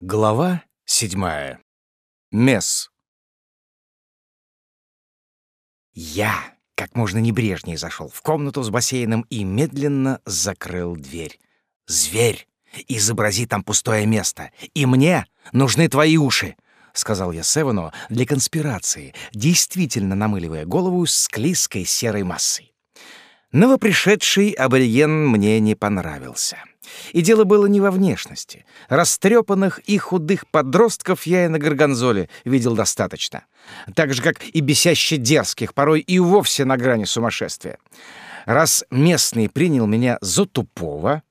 Глава седьмая. Месс. Я как можно небрежнее зашел в комнату с бассейном и медленно закрыл дверь. «Зверь, изобрази там пустое место, и мне нужны твои уши!» — сказал я Севену для конспирации, действительно намыливая голову с склизкой серой массой. Новопришедший абориген мне не понравился. И дело было не во внешности. Растрепанных и худых подростков я и на Горгонзоле видел достаточно. Так же, как и бесяще дерзких, порой и вовсе на грани сумасшествия. Раз местный принял меня за тупого,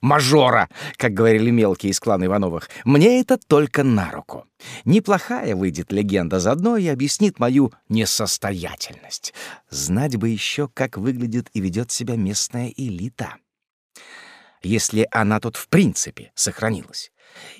мажора, как говорили мелкие из клана Ивановых, мне это только на руку. Неплохая выйдет легенда заодно и объяснит мою несостоятельность. Знать бы еще, как выглядит и ведет себя местная элита. Если она тут в принципе сохранилась.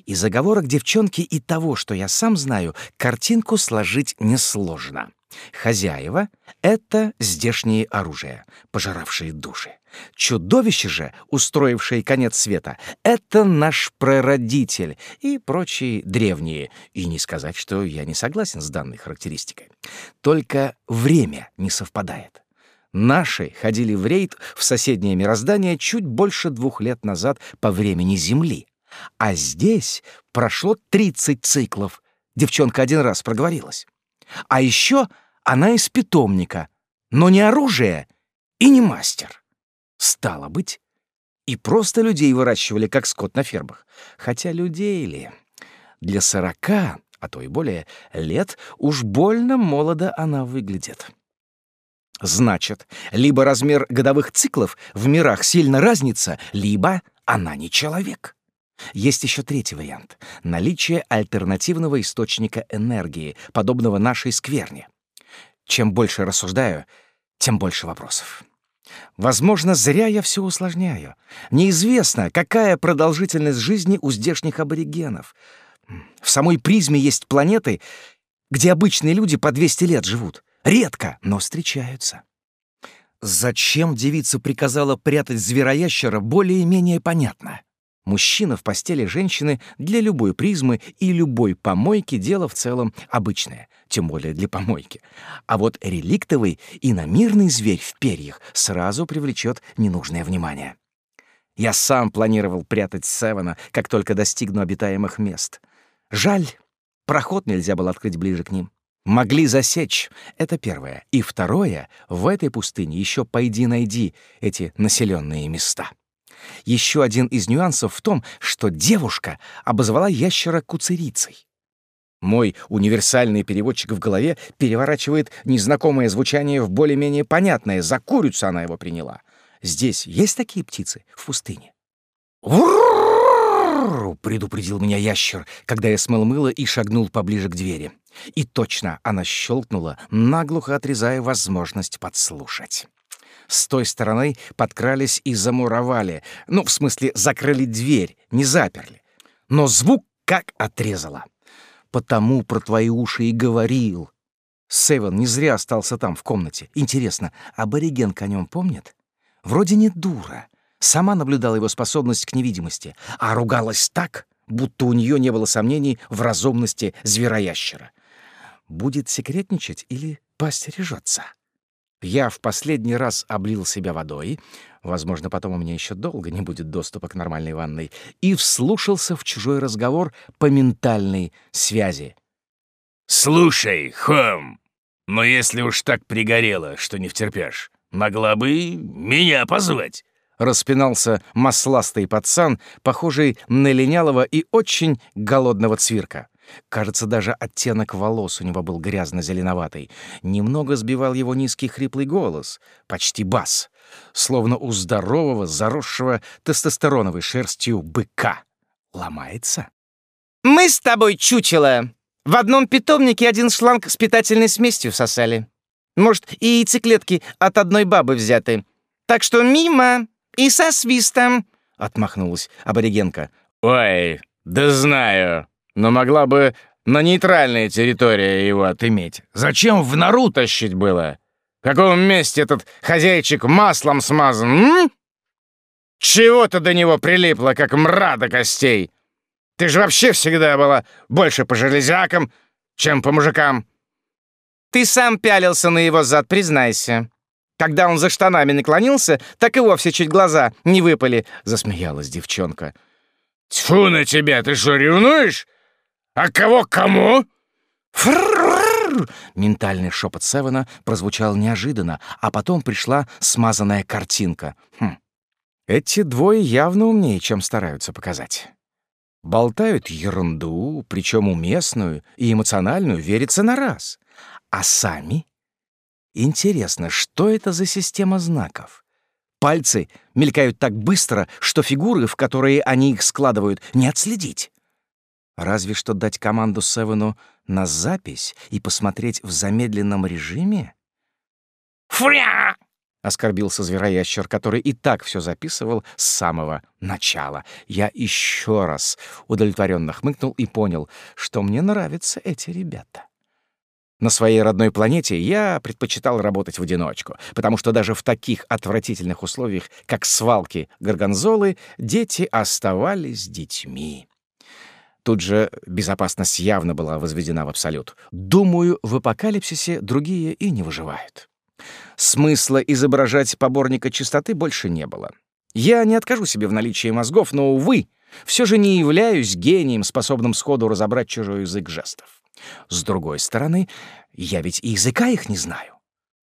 Из заговорок девчонки и того, что я сам знаю, картинку сложить несложно. Хозяева — это здешнее оружие, пожиравшие души. Чудовище же, устроившее конец света, — это наш прародитель и прочие древние. И не сказать, что я не согласен с данной характеристикой. Только время не совпадает. Наши ходили в рейд в соседнее мироздание чуть больше двух лет назад по времени Земли. А здесь прошло 30 циклов. Девчонка один раз проговорилась. А еще она из питомника, но не оружие и не мастер. Стало быть, и просто людей выращивали, как скот на фермах. Хотя людей ли? Для сорока, а то и более, лет уж больно молодо она выглядит. Значит, либо размер годовых циклов в мирах сильно разнится, либо она не человек. Есть еще третий вариант — наличие альтернативного источника энергии, подобного нашей скверне. Чем больше рассуждаю, тем больше вопросов. Возможно, зря я все усложняю. Неизвестно, какая продолжительность жизни у здешних аборигенов. В самой призме есть планеты, где обычные люди по 200 лет живут. Редко, но встречаются. Зачем девица приказала прятать звероящера, более-менее понятно. Мужчина в постели женщины для любой призмы и любой помойки дело в целом обычное, тем более для помойки. А вот реликтовый и намирный зверь в перьях сразу привлечет ненужное внимание. Я сам планировал прятать Севена, как только достигну обитаемых мест. Жаль, проход нельзя было открыть ближе к ним. Могли засечь. Это первое. И второе, в этой пустыне еще пойди-найди эти населенные места. Еще один из нюансов в том, что девушка обозвала ящера куцерицей. Мой универсальный переводчик в голове переворачивает незнакомое звучание в более-менее понятное. За курицу она его приняла. Здесь есть такие птицы в пустыне? Предупредил меня ящер, когда я смыл мыло и шагнул поближе к двери. И точно она щелкнула, наглухо отрезая возможность подслушать. С той стороны подкрались и замуровали. Ну, в смысле, закрыли дверь, не заперли. Но звук как отрезало. Потому про твои уши и говорил. Севен не зря остался там, в комнате. Интересно, абориген о нем помнит? Вроде не дура. Сама наблюдала его способность к невидимости, а ругалась так, будто у нее не было сомнений в разумности звероящера. Будет секретничать или постережется? Я в последний раз облил себя водой, возможно, потом у меня еще долго не будет доступа к нормальной ванной, и вслушался в чужой разговор по ментальной связи. «Слушай, Хом, но если уж так пригорело, что не втерпешь, могла бы меня позвать». Распинался масластый пацан, похожий на линялого и очень голодного цвирка. Кажется, даже оттенок волос у него был грязно-зеленоватый. Немного сбивал его низкий хриплый голос, почти бас, словно у здорового, заросшего тестостероновой шерстью быка. Ломается? «Мы с тобой, чучело, в одном питомнике один шланг с питательной смесью сосали. Может, и яйцеклетки от одной бабы взяты. Так что мимо и со свистом», — отмахнулась аборигенка. «Ой, да знаю», но могла бы на нейтральной территории его отыметь. Зачем в нору тащить было? В каком месте этот хозяйчик маслом смазан, м? Чего-то до него прилипло, как мра до костей. Ты же вообще всегда была больше по железякам, чем по мужикам. Ты сам пялился на его зад, признайся. Когда он за штанами наклонился, так и вовсе чуть глаза не выпали, — засмеялась девчонка. Тьфу на тебя, ты что, ревнуешь? А кого кому? Фрррр! Ментальный шепот Севена прозвучал неожиданно, а потом пришла смазанная картинка. Хм. Эти двое явно умнее, чем стараются показать. Болтают ерунду, причем уместную и эмоциональную, верится на раз. А сами Интересно, что это за система знаков? Пальцы мелькают так быстро, что фигуры, в которые они их складывают, не отследить. Разве что дать команду Севену на запись и посмотреть в замедленном режиме? «Фря!» — оскорбился звероящер, который и так все записывал с самого начала. Я еще раз удовлетворенно хмыкнул и понял, что мне нравятся эти ребята. На своей родной планете я предпочитал работать в одиночку, потому что даже в таких отвратительных условиях, как свалки горгонзолы, дети оставались детьми. Тут же безопасность явно была возведена в абсолют. Думаю, в апокалипсисе другие и не выживают. Смысла изображать поборника чистоты больше не было. Я не откажу себе в наличии мозгов, но, увы, все же не являюсь гением, способным сходу разобрать чужой язык жестов. С другой стороны, я ведь и языка их не знаю.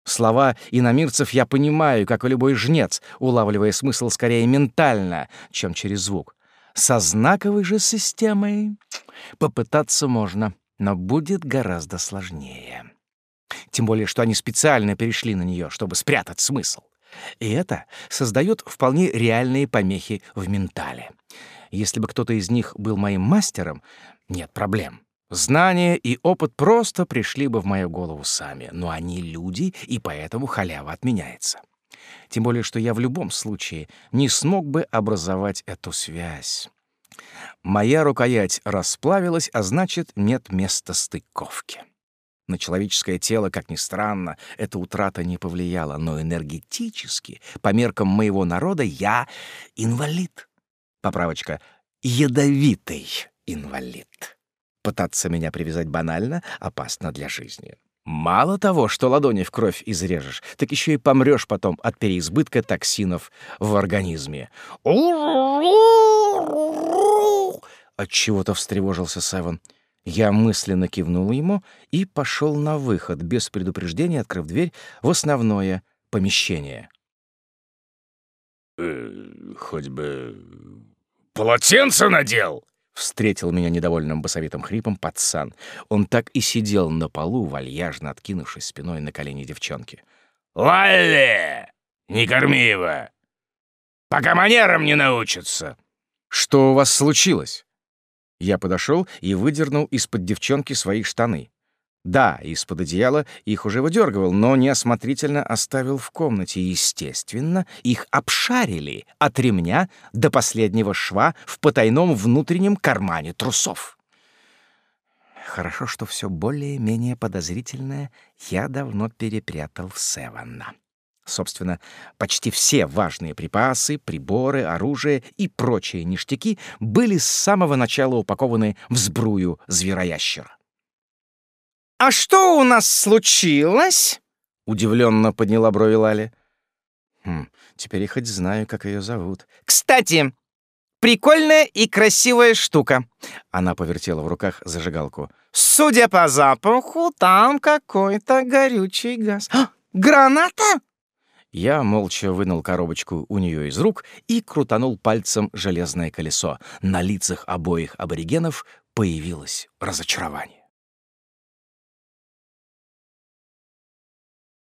Слова иномирцев я понимаю, как и любой жнец, улавливая смысл скорее ментально, чем через звук. Со знаковой же системой попытаться можно, но будет гораздо сложнее. Тем более, что они специально перешли на нее, чтобы спрятать смысл. И это создает вполне реальные помехи в ментале. Если бы кто-то из них был моим мастером, нет проблем. Знания и опыт просто пришли бы в мою голову сами, но они люди, и поэтому халява отменяется. Тем более, что я в любом случае не смог бы образовать эту связь. Моя рукоять расплавилась, а значит, нет места стыковки. На человеческое тело, как ни странно, эта утрата не повлияла, но энергетически, по меркам моего народа, я инвалид. Поправочка — ядовитый инвалид. Пытаться меня привязать банально опасно для жизни. Мало того, что ладони в кровь изрежешь, так еще и помрешь потом от переизбытка токсинов в организме. От чего-то встревожился Севен. Я мысленно кивнул ему и пошел на выход, без предупреждения открыв дверь в основное помещение. «Э, «Хоть бы полотенце надел!» Встретил меня недовольным басовитым хрипом пацан. Он так и сидел на полу, вальяжно откинувшись спиной на колени девчонки. «Лалли! Не корми его! Пока манерам не научится!» «Что у вас случилось?» Я подошел и выдернул из-под девчонки свои штаны. Да, из-под одеяла их уже выдергивал, но неосмотрительно оставил в комнате. Естественно, их обшарили от ремня до последнего шва в потайном внутреннем кармане трусов. Хорошо, что все более-менее подозрительное я давно перепрятал в Севанна. Собственно, почти все важные припасы, приборы, оружие и прочие ништяки были с самого начала упакованы в сбрую звероящера. «А что у нас случилось?» — удивленно подняла брови Лали. «Хм, теперь я хоть знаю, как ее зовут». «Кстати, прикольная и красивая штука». Она повертела в руках зажигалку. «Судя по запаху, там какой-то горючий газ. А, граната?» Я молча вынул коробочку у нее из рук и крутанул пальцем железное колесо. На лицах обоих аборигенов появилось разочарование.